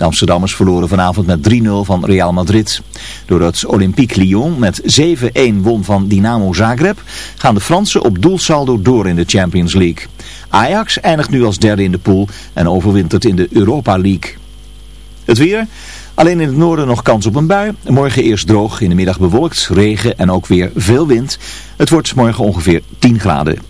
De Amsterdammers verloren vanavond met 3-0 van Real Madrid. Doordat Olympique Lyon met 7-1 won van Dynamo Zagreb gaan de Fransen op doelsaldo door in de Champions League. Ajax eindigt nu als derde in de pool en overwintert in de Europa League. Het weer... Alleen in het noorden nog kans op een bui. Morgen eerst droog, in de middag bewolkt, regen en ook weer veel wind. Het wordt morgen ongeveer 10 graden.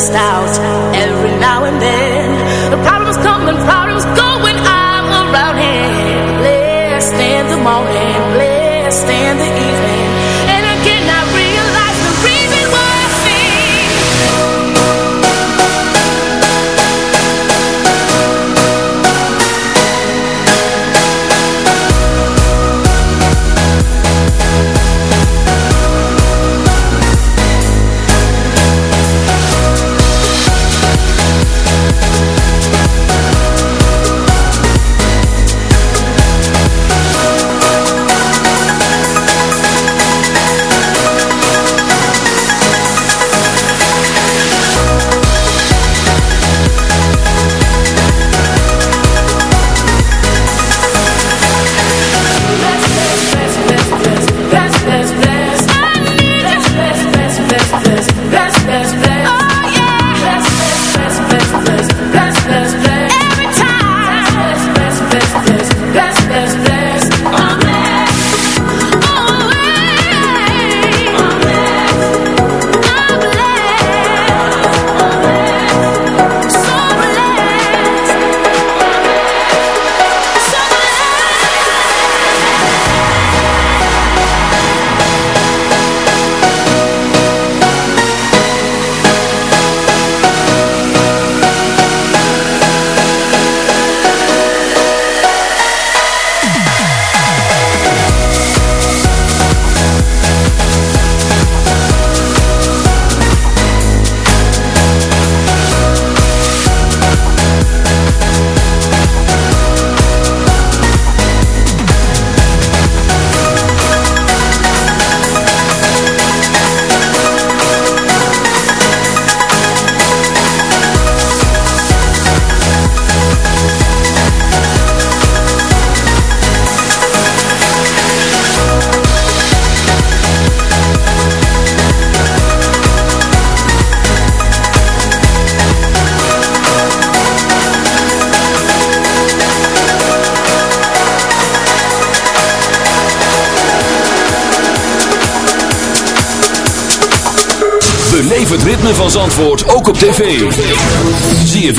passed out.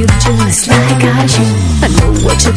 you just like I do. I know what you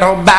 roba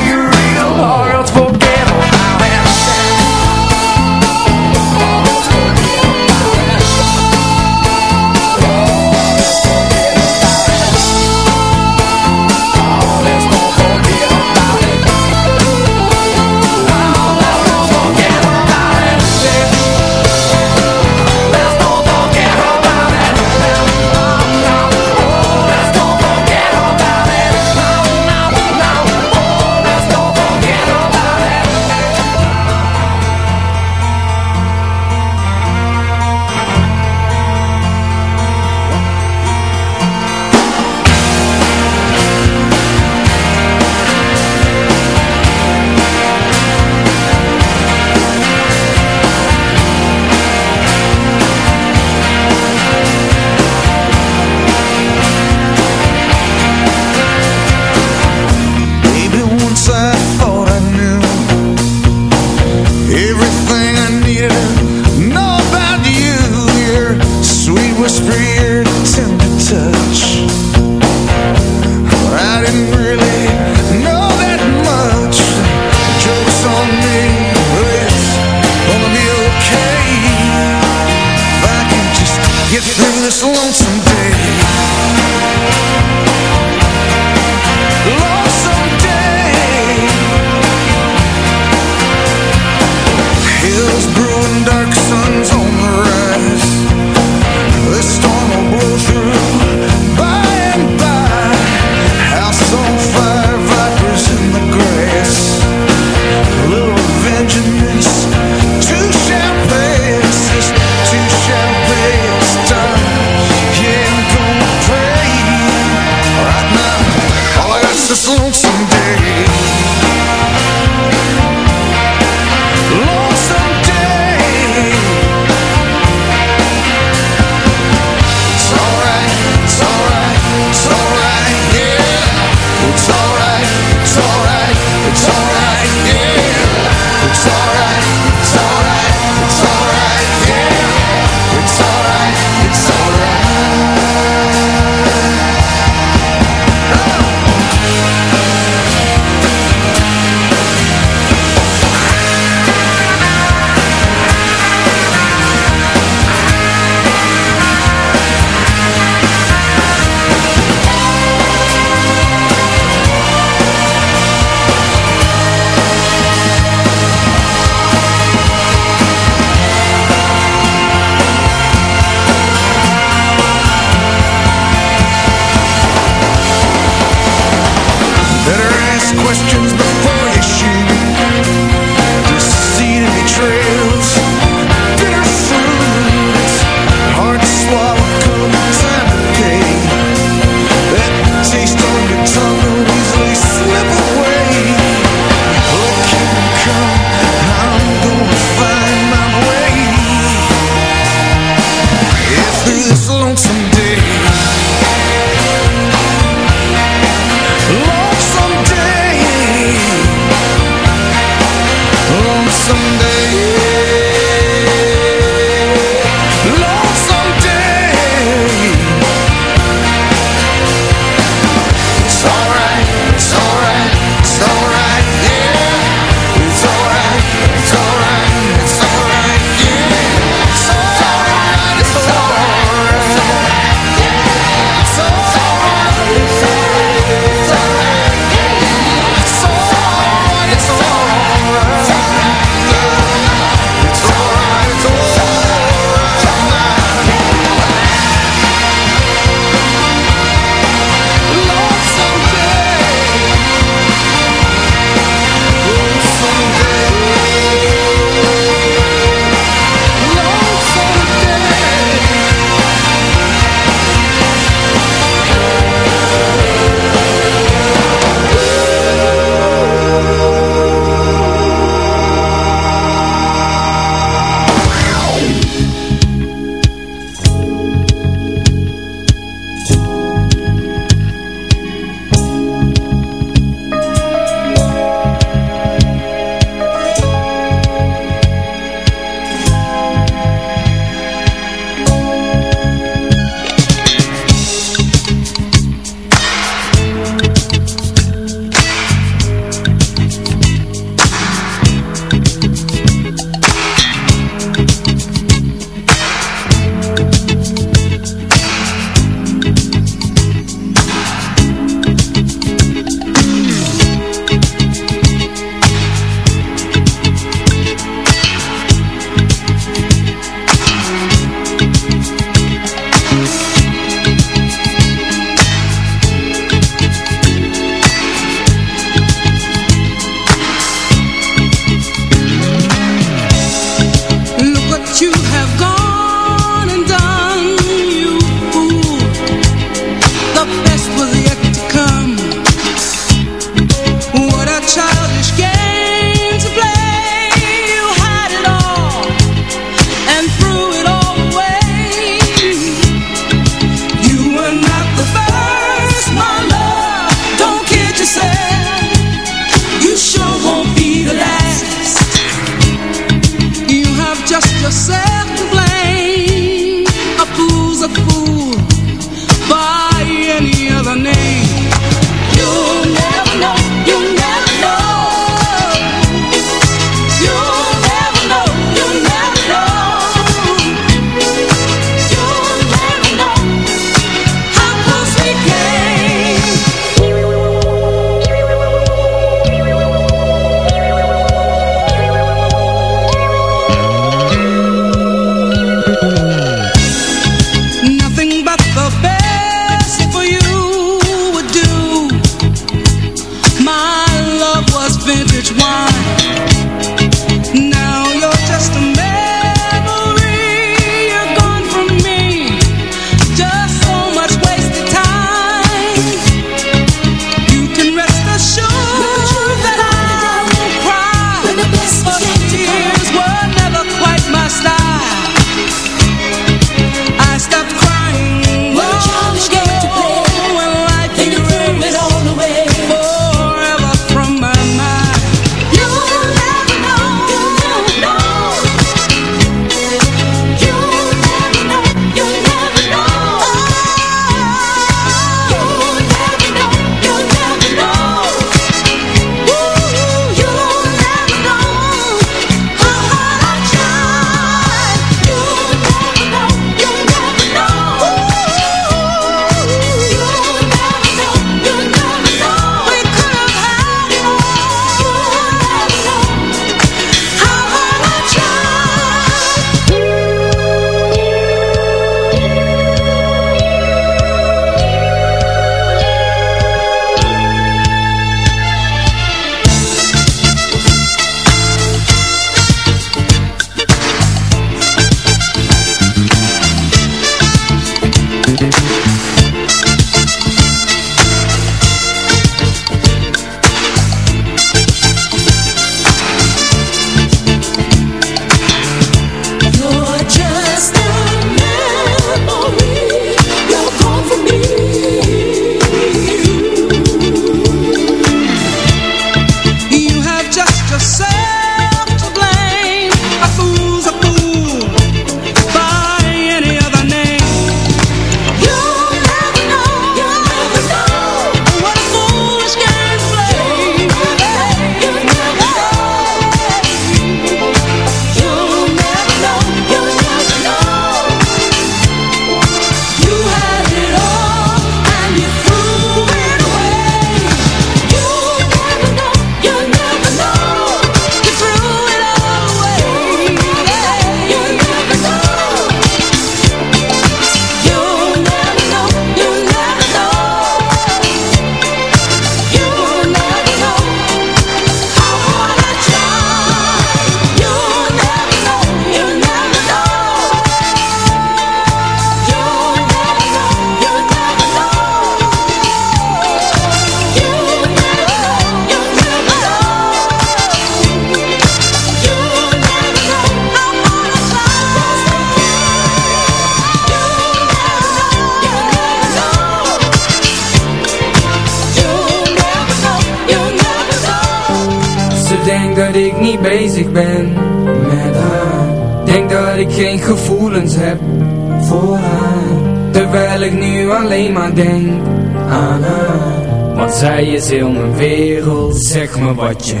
Патчи.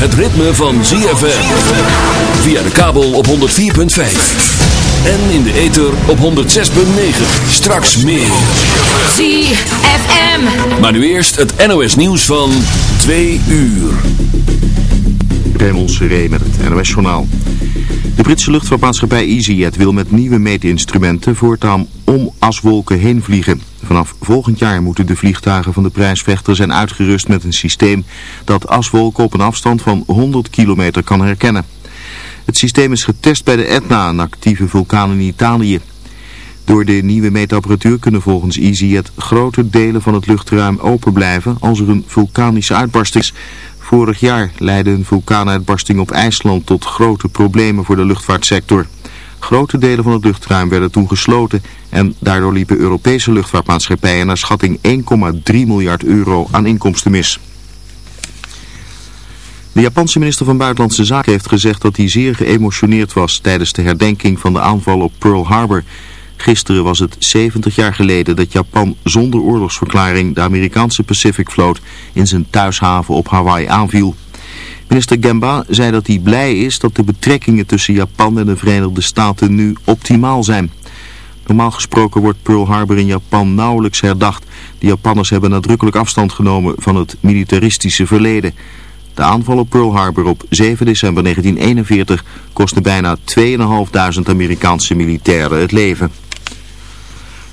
het ritme van ZFM. Via de kabel op 104.5. En in de ether op 106.9. Straks meer. ZFM. Maar nu eerst het NOS nieuws van 2 uur. Raymond Seré met het NOS-journaal. De Britse luchtvaartmaatschappij EasyJet wil met nieuwe meetinstrumenten voortaan om aswolken heen vliegen. Vanaf volgend jaar moeten de vliegtuigen van de prijsvechter zijn uitgerust met een systeem dat aswolken op een afstand van 100 kilometer kan herkennen. Het systeem is getest bij de Etna, een actieve vulkaan in Italië. Door de nieuwe meetapparatuur kunnen volgens EasyJet grote delen van het luchtruim open blijven als er een vulkanische uitbarsting is. Vorig jaar leidde een vulkaanuitbarsting op IJsland tot grote problemen voor de luchtvaartsector. Grote delen van het luchtruim werden toen gesloten en daardoor liepen Europese luchtvaartmaatschappijen naar schatting 1,3 miljard euro aan inkomsten mis. De Japanse minister van Buitenlandse Zaken heeft gezegd dat hij zeer geëmotioneerd was tijdens de herdenking van de aanval op Pearl Harbor. Gisteren was het 70 jaar geleden dat Japan zonder oorlogsverklaring de Amerikaanse Pacific Vloot in zijn thuishaven op Hawaii aanviel. Minister Gemba zei dat hij blij is dat de betrekkingen tussen Japan en de Verenigde Staten nu optimaal zijn. Normaal gesproken wordt Pearl Harbor in Japan nauwelijks herdacht. De Japanners hebben nadrukkelijk afstand genomen van het militaristische verleden. De aanval op Pearl Harbor op 7 december 1941 kostte bijna 2.500 Amerikaanse militairen het leven.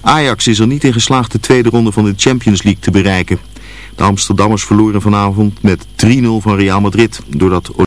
Ajax is er niet in geslaagd de tweede ronde van de Champions League te bereiken. De Amsterdammers verloren vanavond met 3-0 van Real Madrid, doordat